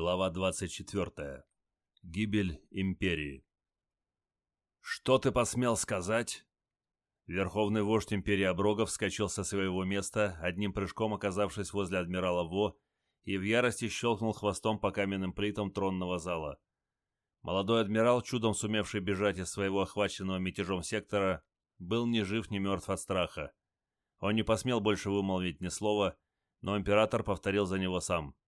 Глава 24. Гибель империи. «Что ты посмел сказать?» Верховный вождь империи Оброгов вскочил со своего места, одним прыжком оказавшись возле адмирала Во, и в ярости щелкнул хвостом по каменным плитам тронного зала. Молодой адмирал, чудом сумевший бежать из своего охваченного мятежом сектора, был ни жив, ни мертв от страха. Он не посмел больше вымолвить ни слова, но император повторил за него сам –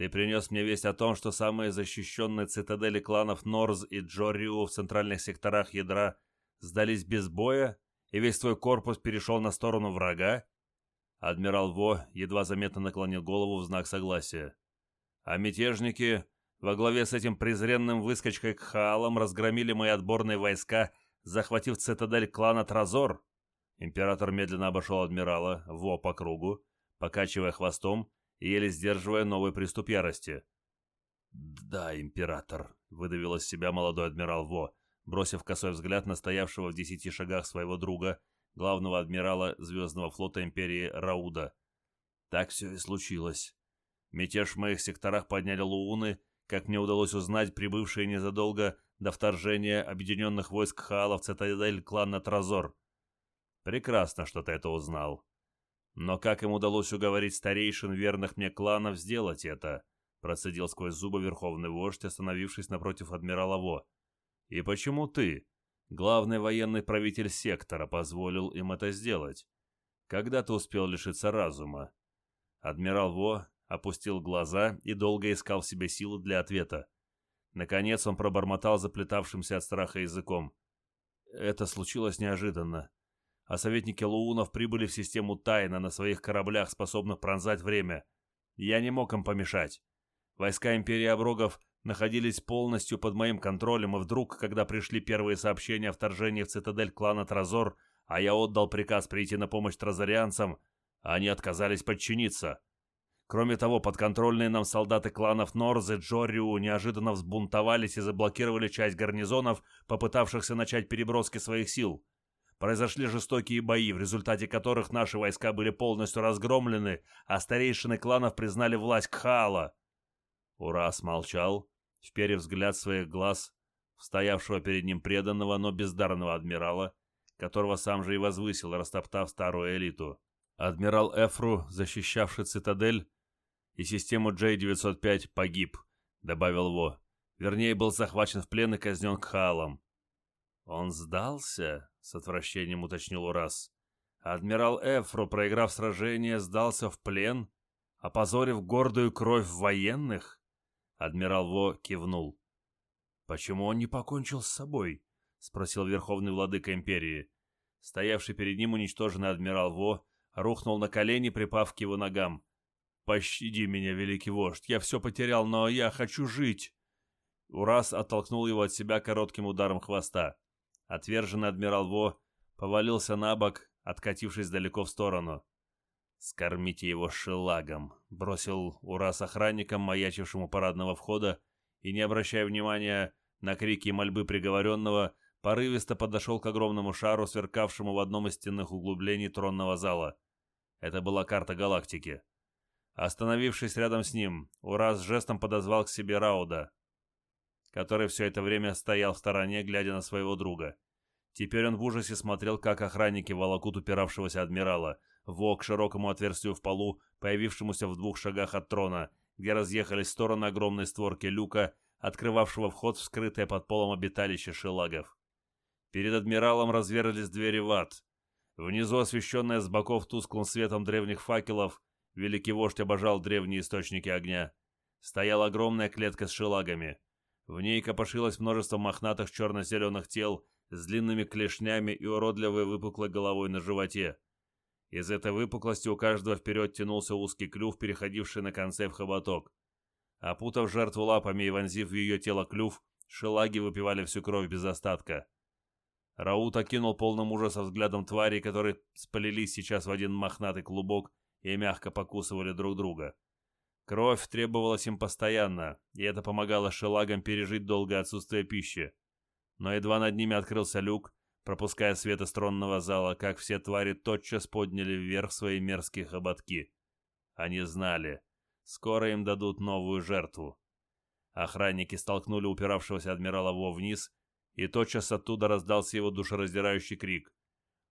ты принес мне весть о том, что самые защищенные цитадели кланов Норз и Джориу в центральных секторах ядра сдались без боя, и весь твой корпус перешел на сторону врага?» Адмирал Во едва заметно наклонил голову в знак согласия. «А мятежники во главе с этим презренным выскочкой Кхаалом разгромили мои отборные войска, захватив цитадель клана Тразор?» Император медленно обошел адмирала Во по кругу, покачивая хвостом еле сдерживая новый приступ ярости. «Да, император», — выдавил из себя молодой адмирал Во, бросив косой взгляд на стоявшего в десяти шагах своего друга, главного адмирала Звездного флота империи Рауда. «Так все и случилось. Мятеж в моих секторах подняли лууны, как мне удалось узнать, прибывшие незадолго до вторжения объединенных войск Хаала в цитадель клана Тразор. Прекрасно, что ты это узнал. Но как им удалось уговорить старейшин верных мне кланов сделать это? Процедил сквозь зубы верховный вождь, остановившись напротив адмирала Во. И почему ты, главный военный правитель сектора, позволил им это сделать? Когда ты успел лишиться разума? Адмирал Во опустил глаза и долго искал в себе силы для ответа. Наконец он пробормотал заплетавшимся от страха языком. Это случилось неожиданно а советники Луунов прибыли в систему тайно на своих кораблях, способных пронзать время. Я не мог им помешать. Войска Империи Оброгов находились полностью под моим контролем, и вдруг, когда пришли первые сообщения о вторжении в цитадель клана Тразор, а я отдал приказ прийти на помощь тразорианцам, они отказались подчиниться. Кроме того, подконтрольные нам солдаты кланов Норз и Джориу неожиданно взбунтовались и заблокировали часть гарнизонов, попытавшихся начать переброски своих сил произошли жестокие бои, в результате которых наши войска были полностью разгромлены, а старейшины кланов признали власть Кхала. Урас молчал, вперев взгляд своих глаз стоявшего перед ним преданного, но бездарного адмирала, которого сам же и возвысил, растоптав старую элиту. Адмирал Эфру, защищавший цитадель и систему J-905, погиб, добавил Во. Вернее, был захвачен в плен и казнен Кхалом. «Он сдался?» — с отвращением уточнил Урас. «Адмирал Эфро, проиграв сражение, сдался в плен, опозорив гордую кровь военных?» Адмирал Во кивнул. «Почему он не покончил с собой?» — спросил верховный владыка империи. Стоявший перед ним уничтоженный адмирал Во рухнул на колени, припав к его ногам. «Пощади меня, великий вождь, я все потерял, но я хочу жить!» Урас оттолкнул его от себя коротким ударом хвоста. Отверженный адмирал Во повалился на бок, откатившись далеко в сторону. «Скормите его шелагом», — бросил Урас охранникам, маячившему парадного входа, и, не обращая внимания на крики и мольбы приговоренного, порывисто подошел к огромному шару, сверкавшему в одном из стенных углублений тронного зала. Это была карта галактики. Остановившись рядом с ним, Урас жестом подозвал к себе Рауда который все это время стоял в стороне, глядя на своего друга. Теперь он в ужасе смотрел, как охранники волокут упиравшегося адмирала, во к широкому отверстию в полу, появившемуся в двух шагах от трона, где разъехались стороны огромной створки люка, открывавшего вход в скрытое под полом обиталище шелагов. Перед адмиралом разверзлись двери в ад. Внизу, освещенная с боков тусклым светом древних факелов, великий вождь обожал древние источники огня. Стояла огромная клетка с шелагами — в ней копошилось множество мохнатых черно-зеленых тел с длинными клешнями и уродливой выпуклой головой на животе. Из этой выпуклости у каждого вперед тянулся узкий клюв, переходивший на конце в хоботок. Опутав жертву лапами и вонзив в ее тело клюв, шелаги выпивали всю кровь без остатка. Раут окинул полным ужаса взглядом тварей, которые спалились сейчас в один мохнатый клубок и мягко покусывали друг друга. Кровь требовалась им постоянно, и это помогало шелагам пережить долгое отсутствие пищи. Но едва над ними открылся люк, пропуская свет из тронного зала, как все твари тотчас подняли вверх свои мерзкие хоботки. Они знали. Скоро им дадут новую жертву. Охранники столкнули упиравшегося адмирала Во вниз, и тотчас оттуда раздался его душераздирающий крик.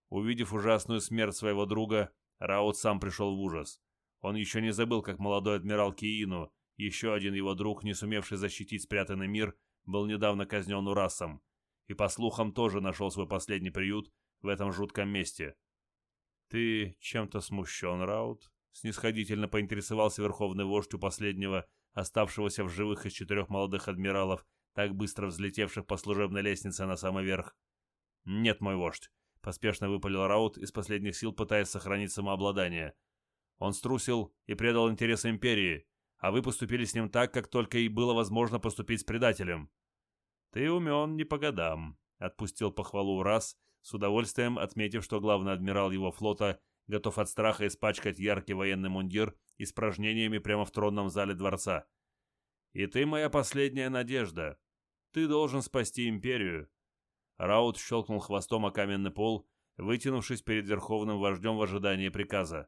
Увидев ужасную смерть своего друга, Раут сам пришел в ужас. Он еще не забыл, как молодой адмирал Киину, еще один его друг, не сумевший защитить спрятанный мир, был недавно казнен Урасом, и, по слухам, тоже нашел свой последний приют в этом жутком месте. «Ты чем-то смущен, Раут?» — снисходительно поинтересовался верховный вождь у последнего, оставшегося в живых из четырех молодых адмиралов, так быстро взлетевших по служебной лестнице на самый верх. «Нет, мой вождь», — поспешно выпалил Раут из последних сил, пытаясь сохранить самообладание. «Он струсил и предал интересы Империи, а вы поступили с ним так, как только и было возможно поступить с предателем». «Ты умен не по годам», — отпустил похвалу раз, с удовольствием отметив, что главный адмирал его флота готов от страха испачкать яркий военный мундир испражнениями прямо в тронном зале дворца. «И ты моя последняя надежда. Ты должен спасти империю». Раут щелкнул хвостом о каменный пол, вытянувшись перед верховным вождем в ожидании приказа.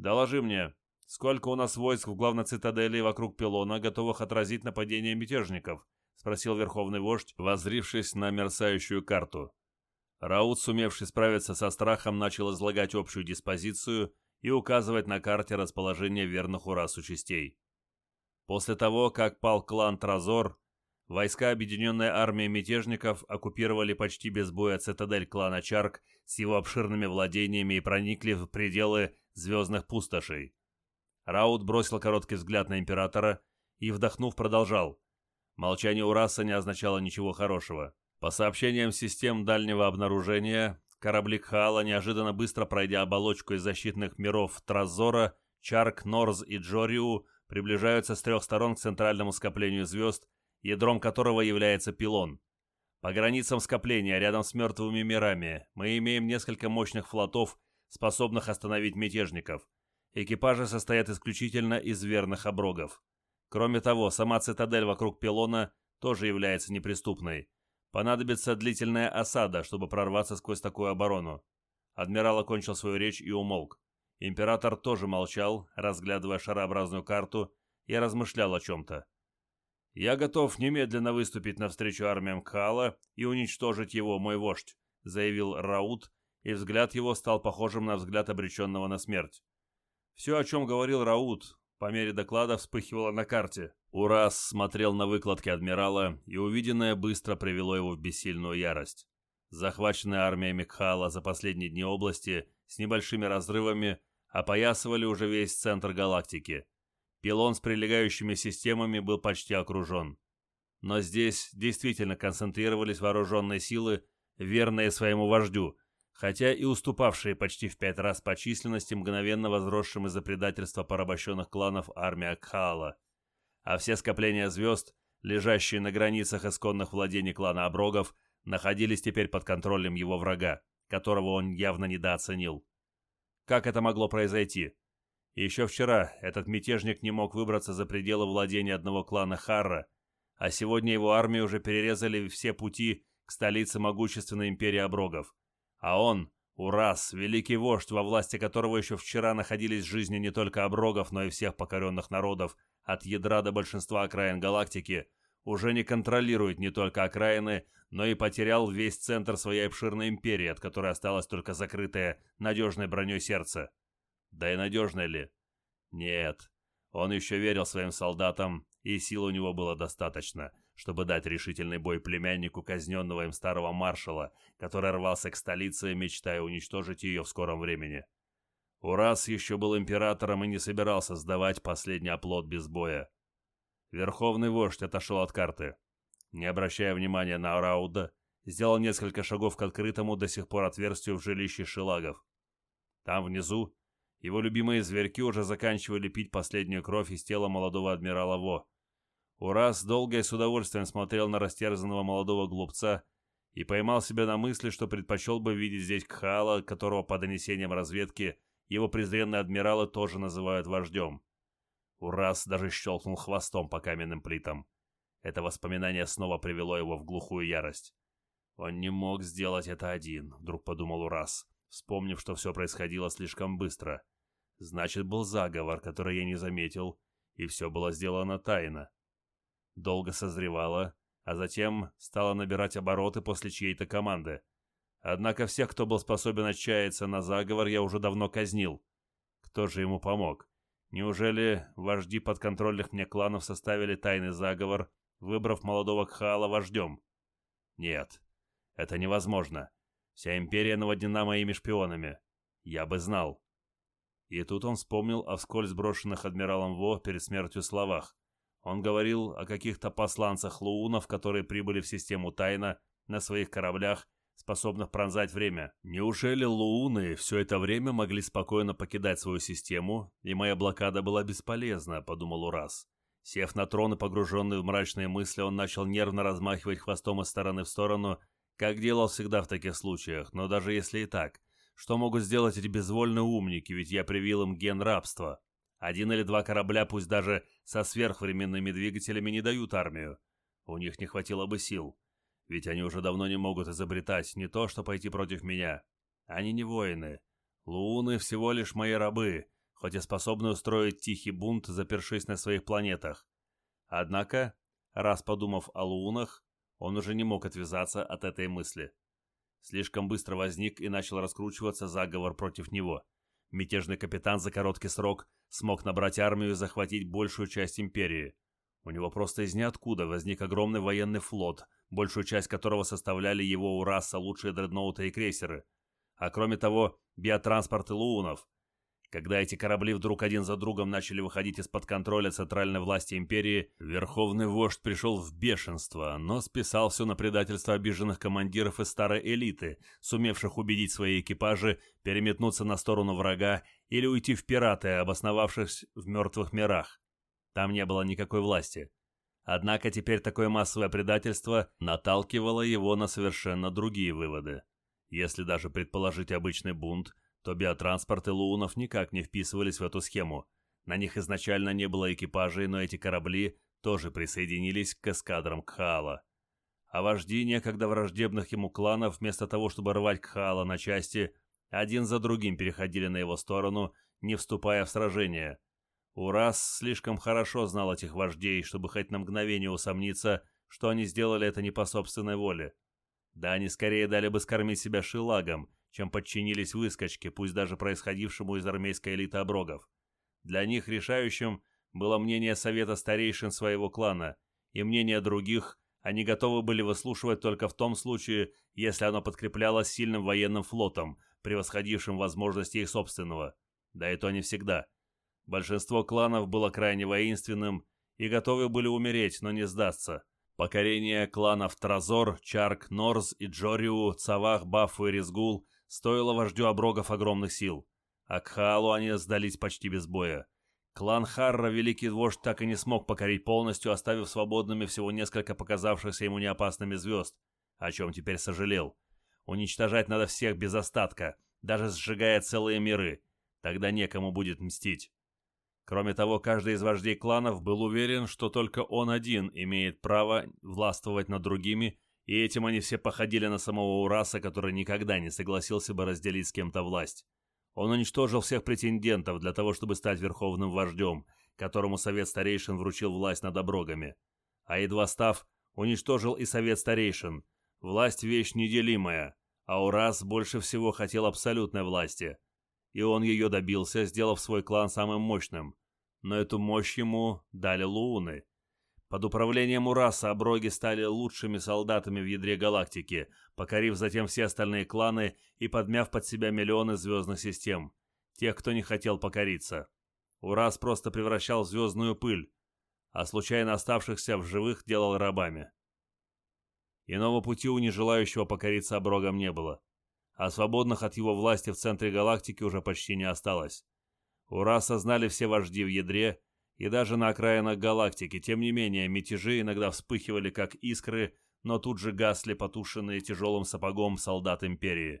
«Доложи мне, сколько у нас войск в главной цитадели вокруг пилона, готовых отразить нападение мятежников?» — спросил верховный вождь, возрившись на мерцающую карту. Раут, сумевший справиться со страхом, начал излагать общую диспозицию и указывать на карте расположение верных Урасу частей. После того, как пал клан Тразор, войска Объединенной армии мятежников оккупировали почти без боя цитадель клана Чарк с его обширными владениями и проникли в пределы звездных пустошей. Раут бросил короткий взгляд на императора и, вдохнув, продолжал. Молчание Ураса не означало ничего хорошего. По сообщениям систем дальнего обнаружения, корабли Кхаала, неожиданно быстро пройдя оболочку из защитных миров Тразора, Чарк, Норз и Джориу, приближаются с трех сторон к центральному скоплению звезд, ядром которого является пилон. По границам скопления, рядом с мертвыми мирами, мы имеем несколько мощных флотов, способных остановить мятежников. Экипажи состоят исключительно из верных оброгов. Кроме того, сама цитадель вокруг пилона тоже является неприступной. Понадобится длительная осада, чтобы прорваться сквозь такую оборону. Адмирал окончил свою речь и умолк. Император тоже молчал, разглядывая шарообразную карту, и размышлял о чем-то. «Я готов немедленно выступить навстречу армиям Кхала и уничтожить его, мой вождь», заявил Раут, и взгляд его стал похожим на взгляд обреченного на смерть. Все, о чем говорил Раут, по мере доклада вспыхивало на карте. Урас смотрел на выкладки адмирала, и увиденное быстро привело его в бессильную ярость. Захваченные армиями Кхала за последние дни области с небольшими разрывами опоясывали уже весь центр галактики. Пилон с прилегающими системами был почти окружен. Но здесь действительно концентрировались вооруженные силы, верные своему вождю, хотя и уступавшие почти в пять раз по численности мгновенно возросшим из-за предательства порабощенных кланов армия Кхаала. А все скопления звезд, лежащие на границах исконных владений клана Оброгов, находились теперь под контролем его врага, которого он явно недооценил. Как это могло произойти? Еще вчера этот мятежник не мог выбраться за пределы владения одного клана Харра, а сегодня его армии уже перерезали все пути к столице могущественной империи Оброгов. А он, Урас, великий вождь, во власти которого еще вчера находились жизни не только оброгов, но и всех покоренных народов, от ядра до большинства окраин галактики, уже не контролирует не только окраины, но и потерял весь центр своей обширной империи, от которой осталось только закрытое надежной броней сердце. Да и надежное ли? Нет. Он еще верил своим солдатам, и сил у него было достаточно, чтобы дать решительный бой племяннику казненного им старого маршала, который рвался к столице, мечтая уничтожить ее в скором времени. Урас еще был императором и не собирался сдавать последний оплот без боя. Верховный вождь отошел от карты. Не обращая внимания на Рауда, сделал несколько шагов к открытому до сих пор отверстию в жилище шелагов. Там внизу его любимые зверьки уже заканчивали пить последнюю кровь из тела молодого адмирала Во. Урас долго и с удовольствием смотрел на растерзанного молодого глупца и поймал себя на мысли, что предпочел бы видеть здесь Кхала, которого по донесениям разведки его презренные адмиралы тоже называют вождем. Урас даже щелкнул хвостом по каменным плитам. Это воспоминание снова привело его в глухую ярость. «Он не мог сделать это один», — вдруг подумал Урас, вспомнив, что все происходило слишком быстро. «Значит, был заговор, который я не заметил, И все было сделано тайно. Долго созревало, а затем стало набирать обороты после чьей-то команды. Однако всех, кто был способен отчаяться на заговор, я уже давно казнил. Кто же ему помог? Неужели вожди подконтрольных мне кланов составили тайный заговор, выбрав молодого Кхала вождем? Нет, это невозможно. Вся империя наводнена моими шпионами. Я бы знал. И тут он вспомнил о вскользь брошенных адмиралом Во перед смертью словах. Он говорил о каких-то посланцах луунов, которые прибыли в систему тайна на своих кораблях, способных пронзать время. Неужели лууны все это время могли спокойно покидать свою систему, и моя блокада была бесполезна, подумал Урас. Сев на трон и погруженный в мрачные мысли, он начал нервно размахивать хвостом из стороны в сторону, как делал всегда в таких случаях, но даже если и так, что могут сделать эти безвольные умники, ведь я привил им ген рабства. Один или два корабля, пусть даже со сверхвременными двигателями, не дают армию. У них не хватило бы сил. Ведь они уже давно не могут изобретать не то, что пойти против меня. Они не воины. Луны всего лишь мои рабы, хоть и способны устроить тихий бунт, запершись на своих планетах. Однако, раз подумав о лунах, он уже не мог отвязаться от этой мысли. Слишком быстро возник и начал раскручиваться заговор против него. Мятежный капитан за короткий срок смог набрать армию и захватить большую часть империи. У него просто из ниоткуда возник огромный военный флот, большую часть которого составляли его у раса лучшие дредноуты и крейсеры. А кроме того, биотранспорт и луунов – когда эти корабли вдруг один за другом начали выходить из-под контроля центральной власти империи, верховный вождь пришел в бешенство, но списал все на предательство обиженных командиров из старой элиты, сумевших убедить свои экипажи переметнуться на сторону врага или уйти в пираты, обосновавшись в мертвых мирах. Там не было никакой власти. Однако теперь такое массовое предательство наталкивало его на совершенно другие выводы. Если даже предположить обычный бунт, то биотранспорты луунов никак не вписывались в эту схему. На них изначально не было экипажей, но эти корабли тоже присоединились к эскадрам Кхаала. А вожди некогда враждебных ему кланов, вместо того, чтобы рвать Кхаала на части, один за другим переходили на его сторону, не вступая в сражение. Урас слишком хорошо знал этих вождей, чтобы хоть на мгновение усомниться, что они сделали это не по собственной воле. Да они скорее дали бы скормить себя шилагом, чем подчинились выскочке, пусть даже происходившему из армейской элиты оброгов. Для них решающим было мнение совета старейшин своего клана, и мнение других они готовы были выслушивать только в том случае, если оно подкреплялось сильным военным флотом, превосходившим возможности их собственного. Да и то не всегда. Большинство кланов было крайне воинственным и готовы были умереть, но не сдаться. Покорение кланов Тразор, Чарк, Норз и Джориу, Цавах, Баффу и Резгул стоило вождю оброгов огромных сил. А к Хаалу они сдались почти без боя. Клан Харра, великий вождь, так и не смог покорить полностью, оставив свободными всего несколько показавшихся ему неопасными звезд, о чем теперь сожалел. Уничтожать надо всех без остатка, даже сжигая целые миры. Тогда некому будет мстить. Кроме того, каждый из вождей кланов был уверен, что только он один имеет право властвовать над другими и этим они все походили на самого Ураса, который никогда не согласился бы разделить с кем-то власть. Он уничтожил всех претендентов для того, чтобы стать верховным вождем, которому Совет Старейшин вручил власть над оброгами. А едва став, уничтожил и Совет Старейшин. Власть – вещь неделимая, а Урас больше всего хотел абсолютной власти. И он ее добился, сделав свой клан самым мощным. Но эту мощь ему дали лууны – под управлением Ураса оброги стали лучшими солдатами в ядре галактики, покорив затем все остальные кланы и подмяв под себя миллионы звездных систем. Тех, кто не хотел покориться. Урас просто превращал в звездную пыль, а случайно оставшихся в живых делал рабами. Иного пути у нежелающего покориться оброгам не было, а свободных от его власти в центре галактики уже почти не осталось. Ураса знали все вожди в ядре, и даже на окраинах галактики. Тем не менее, мятежи иногда вспыхивали как искры, но тут же гасли потушенные тяжелым сапогом солдат Империи.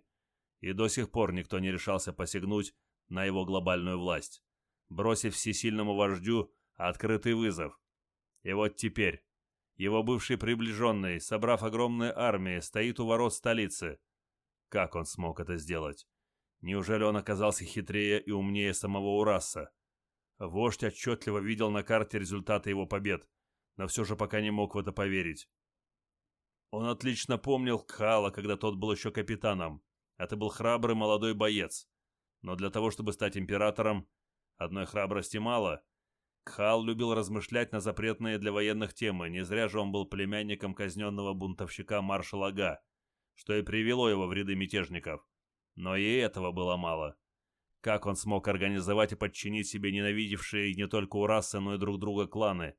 И до сих пор никто не решался посягнуть на его глобальную власть, бросив всесильному вождю открытый вызов. И вот теперь его бывший приближенный, собрав огромные армии, стоит у ворот столицы. Как он смог это сделать? Неужели он оказался хитрее и умнее самого Ураса? Вождь отчетливо видел на карте результаты его побед, но все же пока не мог в это поверить. Он отлично помнил Кхала, когда тот был еще капитаном. Это был храбрый молодой боец. Но для того, чтобы стать императором, одной храбрости мало. Кхал любил размышлять на запретные для военных темы, не зря же он был племянником казненного бунтовщика маршала Га, что и привело его в ряды мятежников. Но и этого было мало. Как он смог организовать и подчинить себе ненавидевшие не только Урасы, но и друг друга кланы?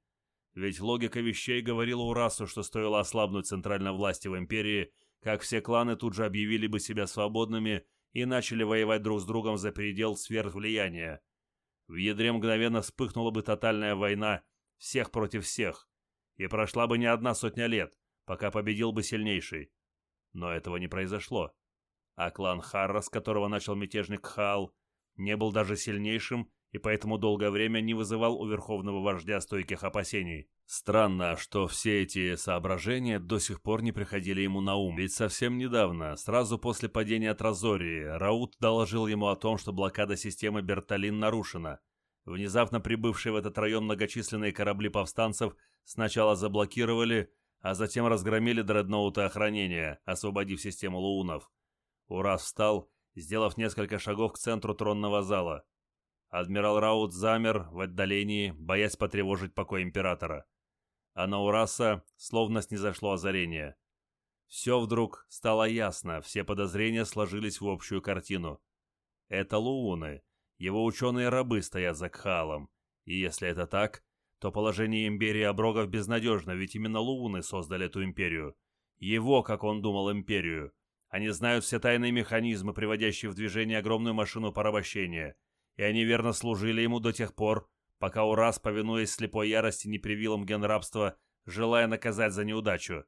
Ведь логика вещей говорила Урасу, что стоило ослабнуть центральной власти в империи, как все кланы тут же объявили бы себя свободными и начали воевать друг с другом за предел сфер влияния. В ядре мгновенно вспыхнула бы тотальная война всех против всех, и прошла бы не одна сотня лет, пока победил бы сильнейший. Но этого не произошло. А клан Харра, с которого начал мятежник Хал, не был даже сильнейшим и поэтому долгое время не вызывал у верховного вождя стойких опасений. Странно, что все эти соображения до сих пор не приходили ему на ум, ведь совсем недавно, сразу после падения Тразории, Раут доложил ему о том, что блокада системы Берталин нарушена. Внезапно прибывшие в этот район многочисленные корабли повстанцев сначала заблокировали, а затем разгромили дредноуты охранения, освободив систему луунов. Ураз встал сделав несколько шагов к центру тронного зала. Адмирал Раут замер в отдалении, боясь потревожить покой императора. А на Ураса словно снизошло озарение. Все вдруг стало ясно, все подозрения сложились в общую картину. Это Лууны, его ученые-рабы стоят за Кхалом, и если это так, то положение империи Оброгов безнадежно, ведь именно Лууны создали эту империю. Его, как он думал, империю. Они знают все тайные механизмы, приводящие в движение огромную машину порабощения, и они верно служили ему до тех пор, пока Урас, повинуясь слепой ярости, не привил им ген рабства, желая наказать за неудачу.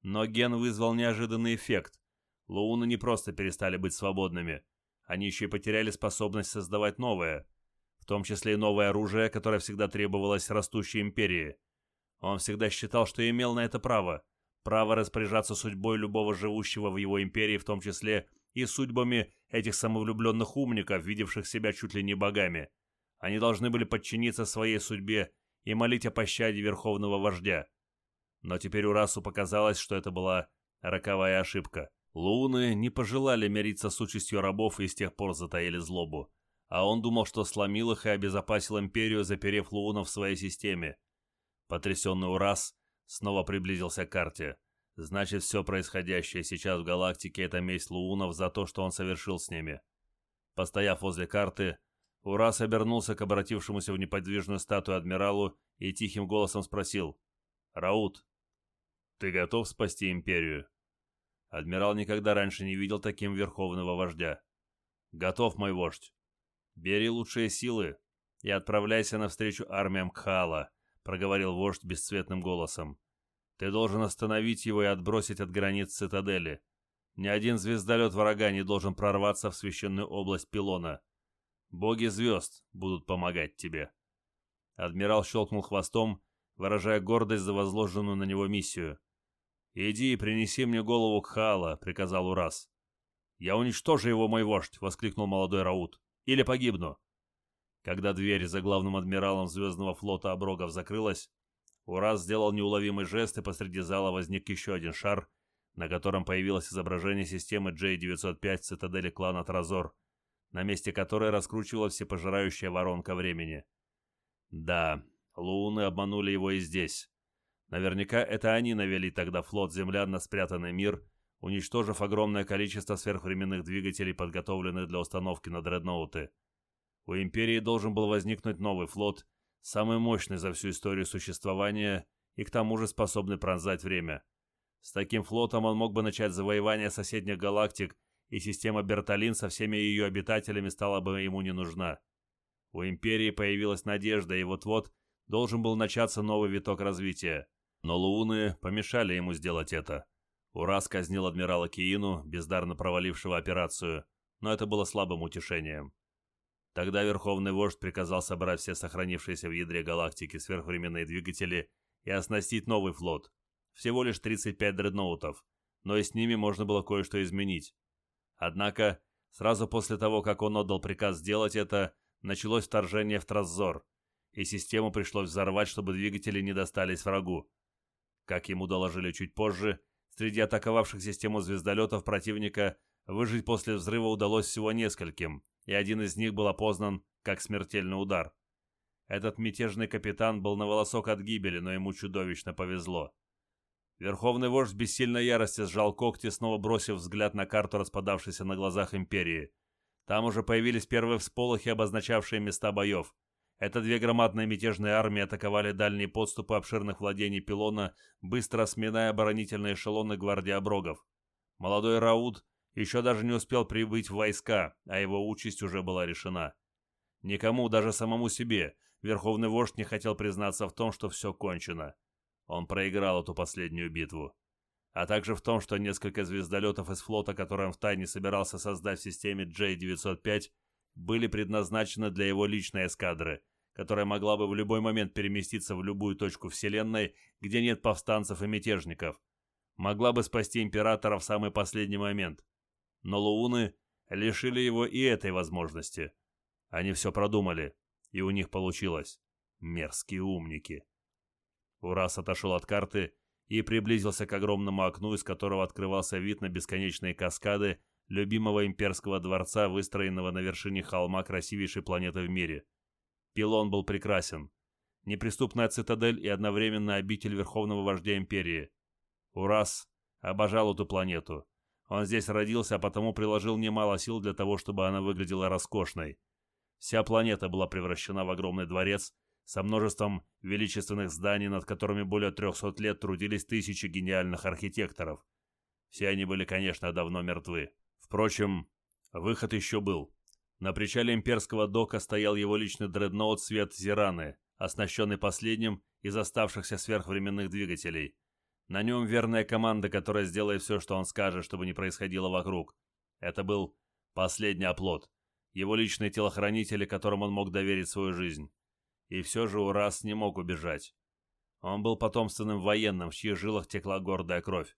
Но ген вызвал неожиданный эффект. Лууны не просто перестали быть свободными, они еще и потеряли способность создавать новое, в том числе и новое оружие, которое всегда требовалось растущей империи. Он всегда считал, что имел на это право, право распоряжаться судьбой любого живущего в его империи, в том числе и судьбами этих самовлюбленных умников, видевших себя чуть ли не богами. Они должны были подчиниться своей судьбе и молить о пощаде верховного вождя. Но теперь Урасу показалось, что это была роковая ошибка. Луны не пожелали мириться с участью рабов и с тех пор затаили злобу. А он думал, что сломил их и обезопасил империю, заперев Луунов в своей системе. Потрясенный Урас снова приблизился к карте. Значит, все происходящее сейчас в галактике — это месть Луунов за то, что он совершил с ними. Постояв возле карты, Урас обернулся к обратившемуся в неподвижную статую адмиралу и тихим голосом спросил. «Раут, ты готов спасти Империю?» Адмирал никогда раньше не видел таким верховного вождя. «Готов, мой вождь. Бери лучшие силы и отправляйся навстречу армиям Кхала», — проговорил вождь бесцветным голосом. «Ты должен остановить его и отбросить от границ цитадели. Ни один звездолет врага не должен прорваться в священную область Пилона. Боги звезд будут помогать тебе». Адмирал щелкнул хвостом, выражая гордость за возложенную на него миссию. «Иди и принеси мне голову Кхала», — приказал Урас. «Я уничтожу его, мой вождь!» — воскликнул молодой Раут. «Или погибну!» Когда дверь за главным адмиралом Звездного флота Оброгов закрылась, Ураз сделал неуловимый жест, и посреди зала возник еще один шар, на котором появилось изображение системы J-905 цитадели клана Тразор, на месте которой раскручивалась всепожирающая воронка времени. Да, Луны обманули его и здесь. Наверняка это они навели тогда флот землян на спрятанный мир, уничтожив огромное количество сверхвременных двигателей, подготовленных для установки на дредноуты. У Империи должен был возникнуть новый флот, самый мощный за всю историю существования и к тому же способный пронзать время. С таким флотом он мог бы начать завоевание соседних галактик, и система Берталин со всеми ее обитателями стала бы ему не нужна. У Империи появилась надежда, и вот-вот должен был начаться новый виток развития. Но Лууны помешали ему сделать это. Ураз казнил адмирала Киину, бездарно провалившего операцию, но это было слабым утешением. Тогда Верховный Вождь приказал собрать все сохранившиеся в ядре галактики сверхвременные двигатели и оснастить новый флот. Всего лишь 35 дредноутов, но и с ними можно было кое-что изменить. Однако, сразу после того, как он отдал приказ сделать это, началось вторжение в Трасзор, и систему пришлось взорвать, чтобы двигатели не достались врагу. Как ему доложили чуть позже, среди атаковавших систему звездолетов противника выжить после взрыва удалось всего нескольким, и один из них был опознан как смертельный удар. Этот мятежный капитан был на волосок от гибели, но ему чудовищно повезло. Верховный вождь бессильной ярости сжал когти, снова бросив взгляд на карту, распадавшейся на глазах Империи. Там уже появились первые всполохи, обозначавшие места боев. Это две громадные мятежные армии атаковали дальние подступы обширных владений Пилона, быстро сминая оборонительные эшелоны гвардии Оброгов. Молодой Рауд еще даже не успел прибыть в войска, а его участь уже была решена. Никому, даже самому себе, Верховный вождь не хотел признаться в том, что все кончено. Он проиграл эту последнюю битву. А также в том, что несколько звездолетов из флота, который он втайне собирался создать в системе J-905, были предназначены для его личной эскадры, которая могла бы в любой момент переместиться в любую точку Вселенной, где нет повстанцев и мятежников. Могла бы спасти Императора в самый последний момент. Но Лууны лишили его и этой возможности. Они все продумали, и у них получилось. Мерзкие умники. Урас отошел от карты и приблизился к огромному окну, из которого открывался вид на бесконечные каскады любимого имперского дворца, выстроенного на вершине холма красивейшей планеты в мире. Пилон был прекрасен. Неприступная цитадель и одновременно обитель верховного вождя империи. Урас обожал эту планету. Он здесь родился, а потому приложил немало сил для того, чтобы она выглядела роскошной. Вся планета была превращена в огромный дворец со множеством величественных зданий, над которыми более 300 лет трудились тысячи гениальных архитекторов. Все они были, конечно, давно мертвы. Впрочем, выход еще был. На причале имперского дока стоял его личный дредноут «Свет Зираны», оснащенный последним из оставшихся сверхвременных двигателей. На нем верная команда, которая сделает все, что он скажет, чтобы не происходило вокруг. Это был последний оплот. Его личные телохранители, которым он мог доверить свою жизнь. И все же Урас не мог убежать. Он был потомственным военным, в чьих жилах текла гордая кровь.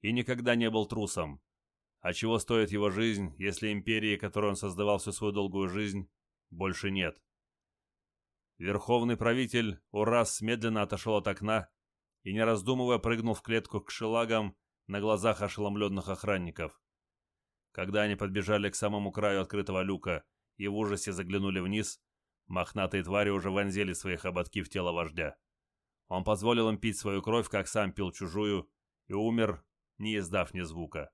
И никогда не был трусом. А чего стоит его жизнь, если империи, которую он создавал всю свою долгую жизнь, больше нет? Верховный правитель Урас медленно отошел от окна и, не раздумывая, прыгнул в клетку к шелагам на глазах ошеломленных охранников. Когда они подбежали к самому краю открытого люка и в ужасе заглянули вниз, Мохнатые твари уже вонзили свои хоботки в тело вождя. Он позволил им пить свою кровь, как сам пил чужую, и умер, не издав ни звука.